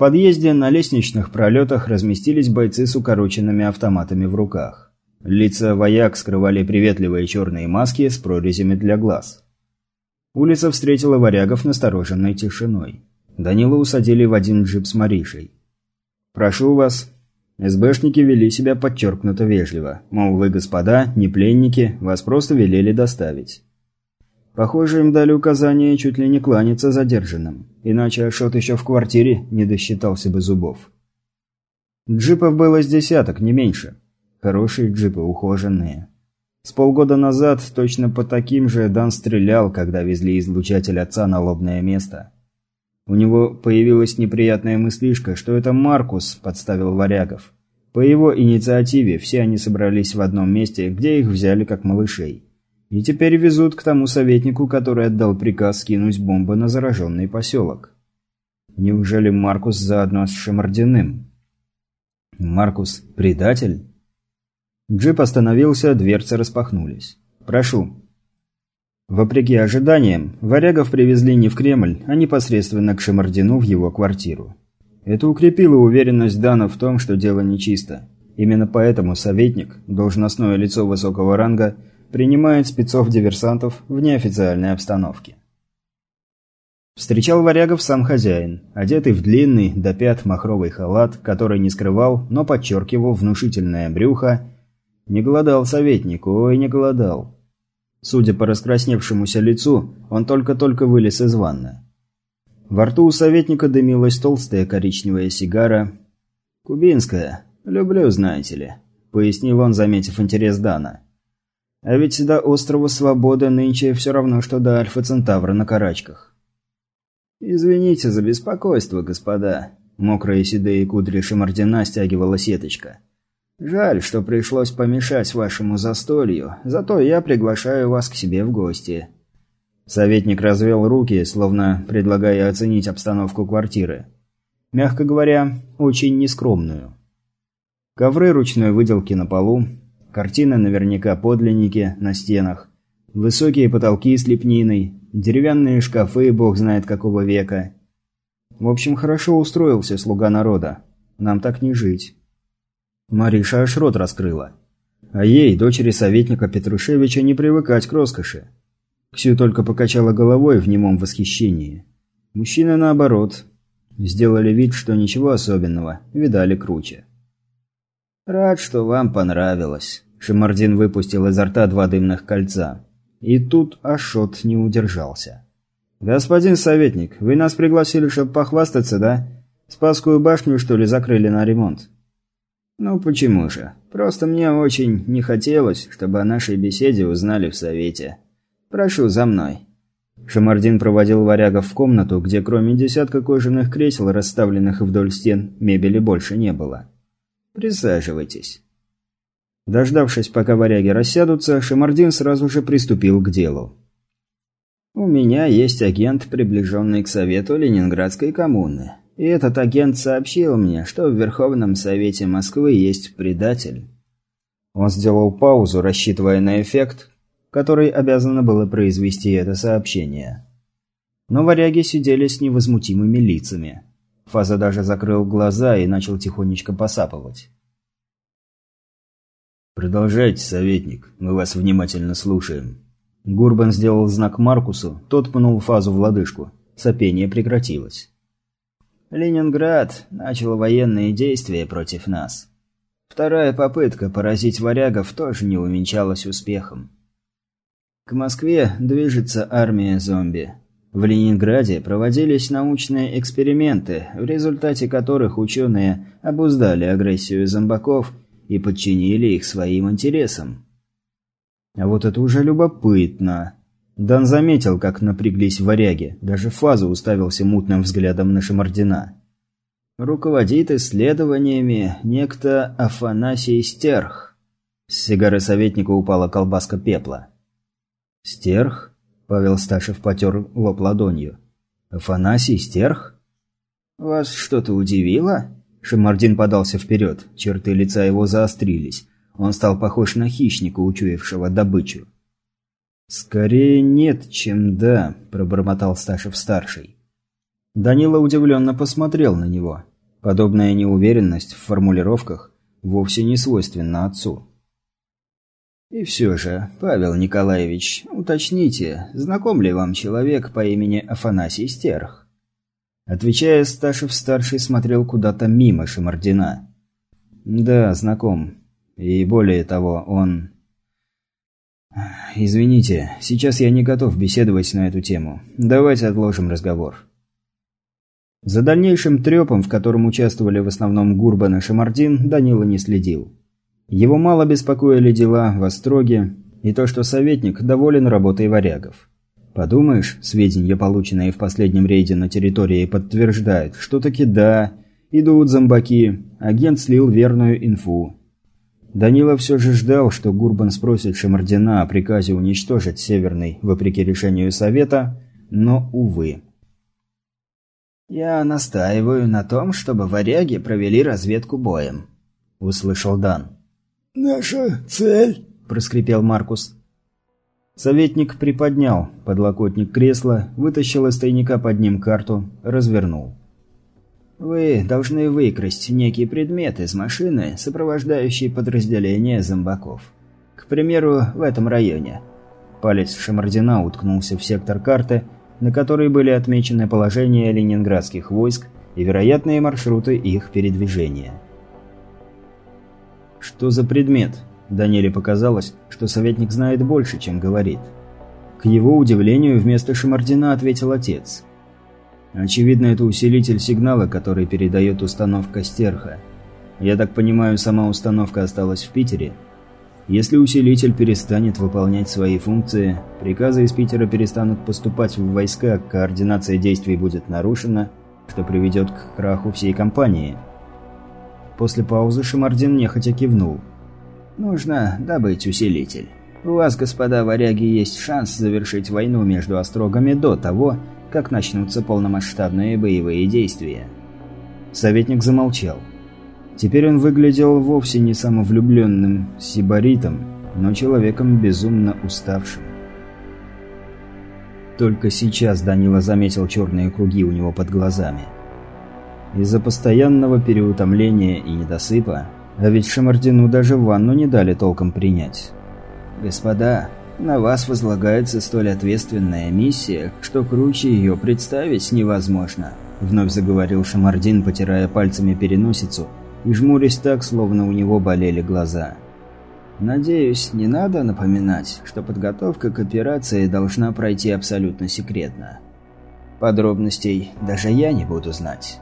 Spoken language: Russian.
подъезде на лестничных пролетах разместились бойцы с укороченными автоматами в руках. Лица вояк скрывали приветливые черные маски с прорезями для глаз. Улица встретила варягов настороженной тишиной. Данила усадили в один джип с Маришей. «Прошу вас». СБшники вели себя подчеркнуто вежливо. Мол, вы, господа, не пленники, вас просто велели доставить. Похоже, им дали указание чуть ли не кланяться задержанным. Иначе Ашот еще в квартире не досчитался бы зубов. Джипов было с десяток, не меньше. Хорошие джипы, ухоженные. С полгода назад точно по таким же Дан стрелял, когда везли излучатель отца на лобное место. У него появилась неприятная мыслишка, что это Маркус подставил варягов. По его инициативе все они собрались в одном месте, где их взяли как малышей. И теперь везут к тому советнику, который отдал приказ скинуть бомбы на зараженный поселок. Неужели Маркус заодно с Шамардиным? Маркус – предатель? Джип остановился, дверцы распахнулись. «Прошу». Вопреки ожиданиям, варягов привезли не в Кремль, а непосредственно к Шамардину в его квартиру. Это укрепило уверенность Дана в том, что дело нечисто. Именно поэтому советник, должностное лицо высокого ранга, принимает спецов-диверсантов в неофициальной обстановке. Встречал варягов сам хозяин, одетый в длинный до пят махровый халат, который не скрывал, но подчеркивал внушительное брюхо. Не голодал советник, ой, не голодал. Судя по раскрасневшемуся лицу, он только-только вылез из ванны. Во рту у советника дымилась толстая коричневая сигара. «Кубинская. Люблю, знаете ли», — пояснил он, заметив интерес Дана. «А ведь до острова Свободы нынче все равно, что до Альфа-Центавра на карачках». «Извините за беспокойство, господа», — мокрые седые кудри Шамардина стягивала сеточка. Жаль, что пришлось помешать вашему застолью, зато я приглашаю вас к себе в гости». Советник развел руки, словно предлагая оценить обстановку квартиры. Мягко говоря, очень нескромную. Ковры ручной выделки на полу, картины наверняка подлинники на стенах, высокие потолки с лепниной, деревянные шкафы, бог знает какого века. В общем, хорошо устроился слуга народа. Нам так не жить. Мариша аж рот раскрыла. А ей, дочери советника Петрушевича, не привыкать к роскоши. Ксю только покачала головой в немом восхищении. Мужчины, наоборот, сделали вид, что ничего особенного, видали круче. «Рад, что вам понравилось», — Шимардин выпустил изо рта два дымных кольца. И тут Ашот не удержался. «Господин советник, вы нас пригласили, чтобы похвастаться, да? Спасскую башню, что ли, закрыли на ремонт?» «Ну почему же? Просто мне очень не хотелось, чтобы о нашей беседе узнали в совете. Прошу за мной». Шамардин проводил варягов в комнату, где кроме десятка кожаных кресел, расставленных вдоль стен, мебели больше не было. «Присаживайтесь». Дождавшись, пока варяги рассядутся, Шамардин сразу же приступил к делу. «У меня есть агент, приближенный к совету Ленинградской коммуны. И этот агент сообщил мне, что в Верховном Совете Москвы есть предатель. Он сделал паузу, рассчитывая на эффект, который обязано было произвести это сообщение. Но варяги сидели с невозмутимыми лицами. Фаза даже закрыл глаза и начал тихонечко посапывать. «Продолжайте, советник, мы вас внимательно слушаем». Гурбан сделал знак Маркусу, тот пнул Фазу в лодыжку. Сопение прекратилось. Ленинград начал военные действия против нас. Вторая попытка поразить варягов тоже не увенчалась успехом. К Москве движется армия зомби. В Ленинграде проводились научные эксперименты, в результате которых ученые обуздали агрессию зомбаков и подчинили их своим интересам. А вот это уже любопытно. Дан заметил, как напряглись варяги, даже Фазу уставился мутным взглядом на Шамардина. Руководит исследованиями некто Афанасий Стерх. С сигары советника упала колбаска пепла. «Стерх?» – Павел Сташев потер лоб ладонью. «Афанасий Стерх?» «Вас что-то удивило?» Шамардин подался вперед, черты лица его заострились. Он стал похож на хищника, учуявшего добычу. «Скорее нет, чем да», – пробормотал Сташев-старший. Данила удивленно посмотрел на него. Подобная неуверенность в формулировках вовсе не свойственна отцу. «И все же, Павел Николаевич, уточните, знаком ли вам человек по имени Афанасий Стерх?» Отвечая, Сташев-старший смотрел куда-то мимо Шамардина. «Да, знаком. И более того, он...» «Извините, сейчас я не готов беседовать на эту тему. Давайте отложим разговор». За дальнейшим трепом, в котором участвовали в основном Гурбан и Шамардин, Данила не следил. Его мало беспокоили дела в Остроге и то, что советник доволен работой варягов. Подумаешь, сведения, полученные в последнем рейде на территории, подтверждают, что таки да, идут зомбаки, агент слил верную инфу. Данила все же ждал, что Гурбан спросит Шамардина о приказе уничтожить Северный, вопреки решению Совета, но, увы. «Я настаиваю на том, чтобы варяги провели разведку боем», — услышал Дан. «Наша цель?» — проскрипел Маркус. Советник приподнял подлокотник кресла, вытащил из тайника под ним карту, развернул. «Вы должны выкрасть некий предмет из машины, сопровождающий подразделение зомбаков. К примеру, в этом районе». Палец Шамардина уткнулся в сектор карты — на которой были отмечены положения ленинградских войск и вероятные маршруты их передвижения. Что за предмет? Даниле показалось, что советник знает больше, чем говорит. К его удивлению, вместо Шамардина ответил отец. Очевидно, это усилитель сигнала, который передает установка стерха. Я так понимаю, сама установка осталась в Питере – если усилитель перестанет выполнять свои функции, приказы из Питера перестанут поступать в войска, координация действий будет нарушена, что приведет к краху всей компании. После паузы Шамардин нехотя кивнул. «Нужно добыть усилитель. У вас, господа варяги, есть шанс завершить войну между острогами до того, как начнутся полномасштабные боевые действия». Советник замолчал. Теперь он выглядел вовсе не самовлюбленным сибаритом, но человеком безумно уставшим. Только сейчас Данила заметил черные круги у него под глазами. Из-за постоянного переутомления и недосыпа, а ведь Шамардину даже ванну не дали толком принять. «Господа, на вас возлагается столь ответственная миссия, что круче ее представить невозможно», — вновь заговорил Шамардин, потирая пальцами переносицу — и жмурясь так, словно у него болели глаза. Надеюсь, не надо напоминать, что подготовка к операции должна пройти абсолютно секретно. Подробностей даже я не буду знать.